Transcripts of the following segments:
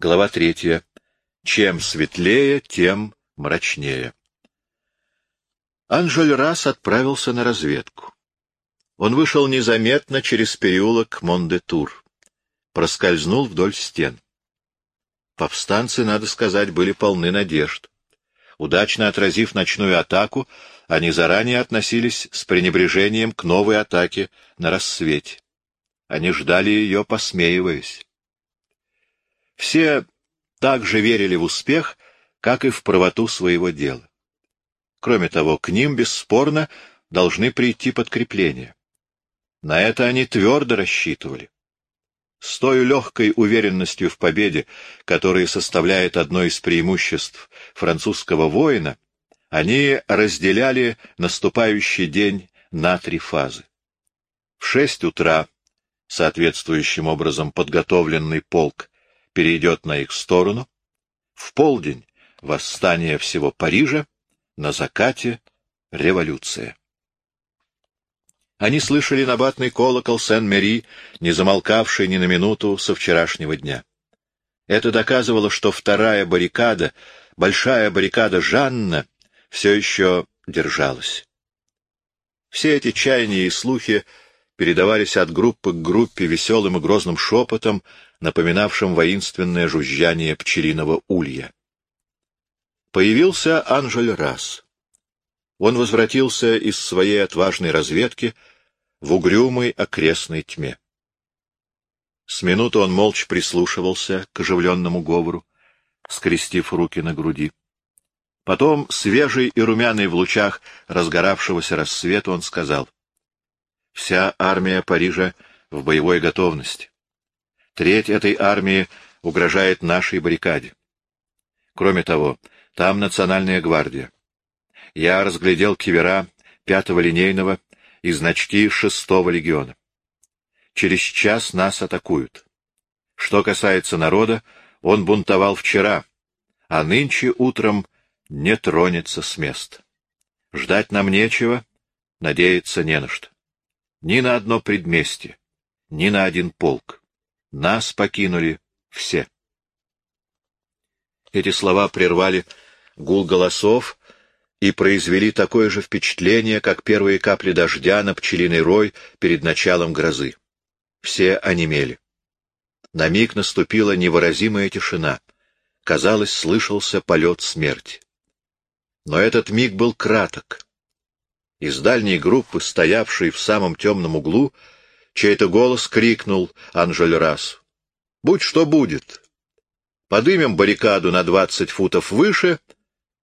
Глава третья. Чем светлее, тем мрачнее. Анжель раз отправился на разведку. Он вышел незаметно через переулок Мондетур, проскользнул вдоль стен. Повстанцы, надо сказать, были полны надежд. Удачно отразив ночную атаку, они заранее относились с пренебрежением к новой атаке на рассвете. Они ждали ее, посмеиваясь. Все так же верили в успех, как и в правоту своего дела. Кроме того, к ним, бесспорно, должны прийти подкрепления. На это они твердо рассчитывали. С той легкой уверенностью в победе, которая составляет одно из преимуществ французского воина, они разделяли наступающий день на три фазы. В шесть утра соответствующим образом подготовленный полк перейдет на их сторону, в полдень — восстание всего Парижа, на закате — революция. Они слышали набатный колокол Сен-Мери, не замолкавший ни на минуту со вчерашнего дня. Это доказывало, что вторая баррикада, большая баррикада Жанна, все еще держалась. Все эти чаяния и слухи передавались от группы к группе веселым и грозным шепотом, напоминавшим воинственное жужжание пчелиного улья. Появился Анжель Расс. Он возвратился из своей отважной разведки в угрюмой окрестной тьме. С минуты он молча прислушивался к оживленному говору, скрестив руки на груди. Потом, свежий и румяный в лучах разгоравшегося рассвета, он сказал, «Вся армия Парижа в боевой готовности. Треть этой армии угрожает нашей баррикаде. Кроме того, там национальная гвардия. Я разглядел кивера пятого линейного и значки шестого легиона. Через час нас атакуют. Что касается народа, он бунтовал вчера, а нынче утром не тронется с места. Ждать нам нечего, надеяться не на что. Ни на одно предместье, ни на один полк. Нас покинули все. Эти слова прервали гул голосов и произвели такое же впечатление, как первые капли дождя на пчелиный рой перед началом грозы. Все онемели. На миг наступила невыразимая тишина. Казалось, слышался полет смерти. Но этот миг был краток. Из дальней группы, стоявшей в самом темном углу, чей-то голос крикнул Анжель Расу. «Будь что будет. Подымем баррикаду на двадцать футов выше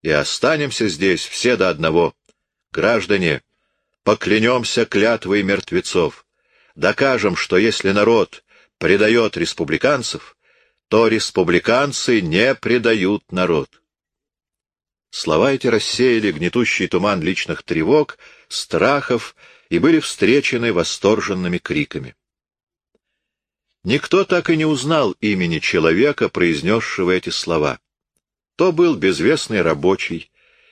и останемся здесь все до одного. Граждане, поклянемся клятвой мертвецов. Докажем, что если народ предает республиканцев, то республиканцы не предают народ. Слова эти рассеяли гнетущий туман личных тревог, страхов и были встречены восторженными криками. Никто так и не узнал имени человека, произнесшего эти слова. То был безвестный рабочий,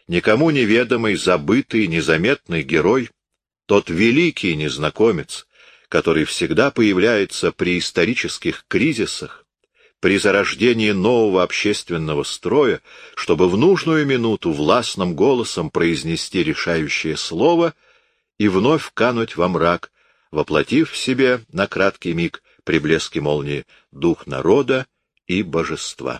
никому неведомый, забытый, незаметный герой, тот великий незнакомец, который всегда появляется при исторических кризисах, при зарождении нового общественного строя, чтобы в нужную минуту властным голосом произнести решающее слово и вновь кануть во мрак, воплотив в себе на краткий миг при блеске молнии дух народа и божества.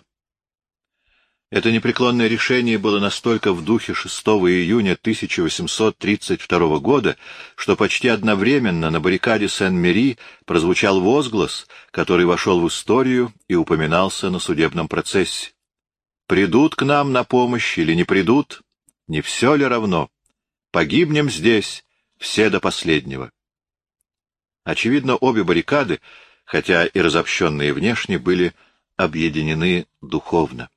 Это непреклонное решение было настолько в духе 6 июня 1832 года, что почти одновременно на баррикаде Сен-Мери прозвучал возглас, который вошел в историю и упоминался на судебном процессе. «Придут к нам на помощь или не придут, не все ли равно? Погибнем здесь все до последнего». Очевидно, обе баррикады, хотя и разобщенные внешне, были объединены духовно.